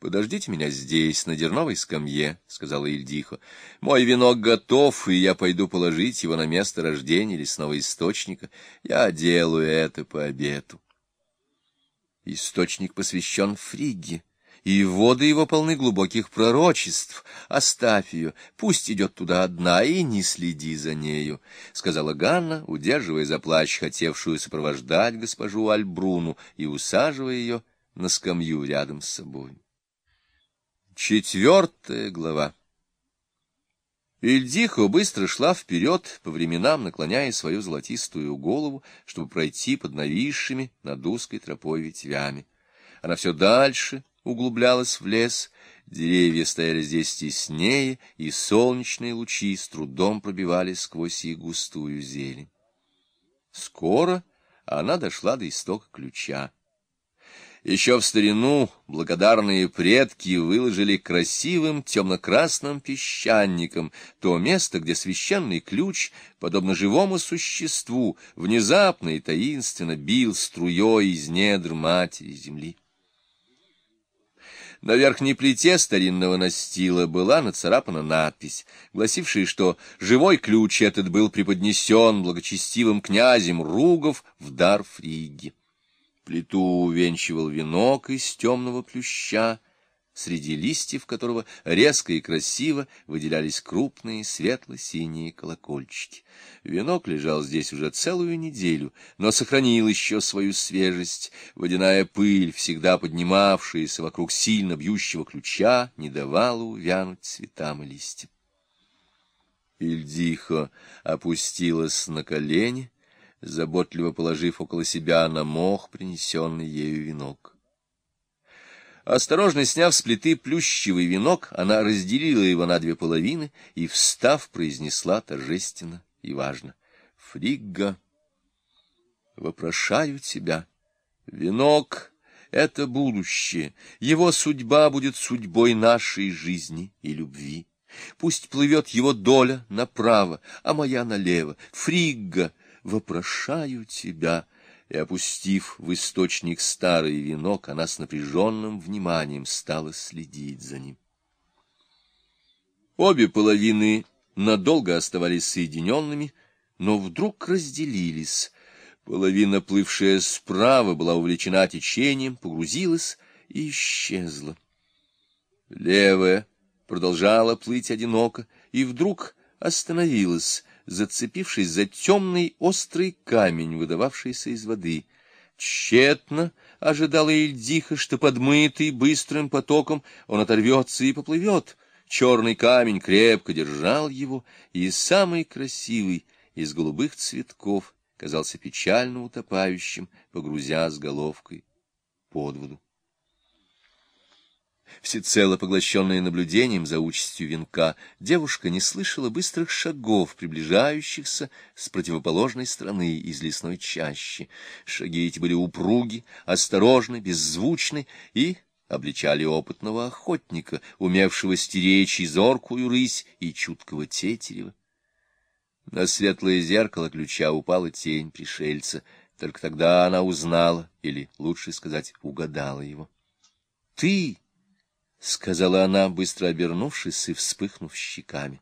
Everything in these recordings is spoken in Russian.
— Подождите меня здесь, на дерновой скамье, — сказала Ильдихо. — Мой венок готов, и я пойду положить его на место рождения лесного источника. Я делаю это по обету. Источник посвящен Фригге, и воды его полны глубоких пророчеств. Оставь ее, пусть идет туда одна, и не следи за нею, — сказала Ганна, удерживая за плащ хотевшую сопровождать госпожу Альбруну и усаживая ее на скамью рядом с собой. Четвертая глава Ильдихо быстро шла вперед, по временам наклоняя свою золотистую голову, чтобы пройти под нависшими над узкой тропой ветвями. Она все дальше углублялась в лес, деревья стояли здесь теснее, и солнечные лучи с трудом пробивались сквозь их густую зелень. Скоро она дошла до истока ключа. Еще в старину благодарные предки выложили красивым темно-красным песчаником то место, где священный ключ, подобно живому существу, внезапно и таинственно бил струей из недр матери земли. На верхней плите старинного настила была нацарапана надпись, гласившая, что живой ключ этот был преподнесен благочестивым князем Ругов в дар Фриги. Плиту увенчивал венок из темного плюща, среди листьев которого резко и красиво выделялись крупные светло-синие колокольчики. Венок лежал здесь уже целую неделю, но сохранил еще свою свежесть. Водяная пыль, всегда поднимавшаяся вокруг сильно бьющего ключа, не давала увянуть цветам и листьям. Ильдихо опустилась на колени, заботливо положив около себя на мох принесенный ею венок. Осторожно сняв с плиты плющевый венок, она разделила его на две половины и, встав, произнесла торжественно и важно. — Фригга, вопрошаю тебя. Венок — это будущее, его судьба будет судьбой нашей жизни и любви. Пусть плывет его доля направо, а моя налево. Фригга — вопрошаю тебя». И, опустив в источник старый венок, она с напряженным вниманием стала следить за ним. Обе половины надолго оставались соединенными, но вдруг разделились. Половина, плывшая справа, была увлечена течением, погрузилась и исчезла. Левая продолжала плыть одиноко и вдруг остановилась, зацепившись за темный острый камень, выдававшийся из воды. Тщетно ожидала Ильдиха, что подмытый быстрым потоком он оторвется и поплывет. Черный камень крепко держал его, и самый красивый из голубых цветков казался печально утопающим, погрузя с головкой под воду. Всецело поглощенная наблюдением за участью венка, девушка не слышала быстрых шагов, приближающихся с противоположной стороны из лесной чащи. Шаги эти были упруги, осторожны, беззвучны и обличали опытного охотника, умевшего стеречь и зоркую рысь, и чуткого тетерева. На светлое зеркало ключа упала тень пришельца. Только тогда она узнала, или, лучше сказать, угадала его. — Ты! — сказала она, быстро обернувшись и вспыхнув щеками.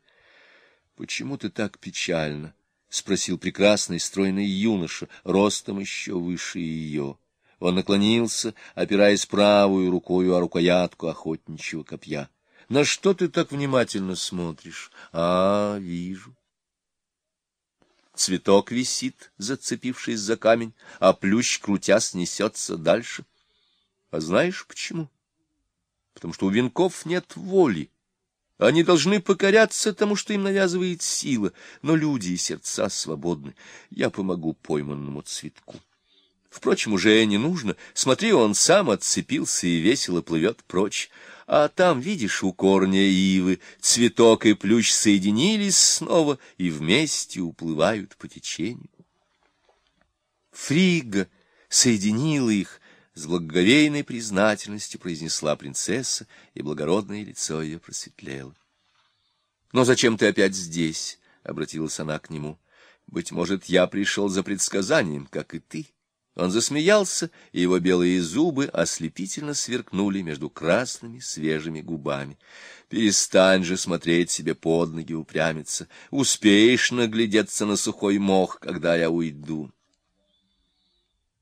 — Почему ты так печально? — спросил прекрасный стройный юноша, ростом еще выше ее. Он наклонился, опираясь правую рукою о рукоятку охотничьего копья. — На что ты так внимательно смотришь? — А, вижу. Цветок висит, зацепившись за камень, а плющ, крутя, снесется дальше. А знаешь почему? — потому что у венков нет воли. Они должны покоряться тому, что им навязывает сила, но люди и сердца свободны. Я помогу пойманному цветку. Впрочем, уже не нужно. Смотри, он сам отцепился и весело плывет прочь. А там, видишь, у корня ивы цветок и плющ соединились снова и вместе уплывают по течению. Фрига соединила их, с благоговейной признательностью произнесла принцесса, и благородное лицо ее просветлело. — Но зачем ты опять здесь? — обратилась она к нему. — Быть может, я пришел за предсказанием, как и ты. Он засмеялся, и его белые зубы ослепительно сверкнули между красными свежими губами. — Перестань же смотреть себе под ноги, упрямиться. Успеешь наглядеться на сухой мох, когда я уйду. —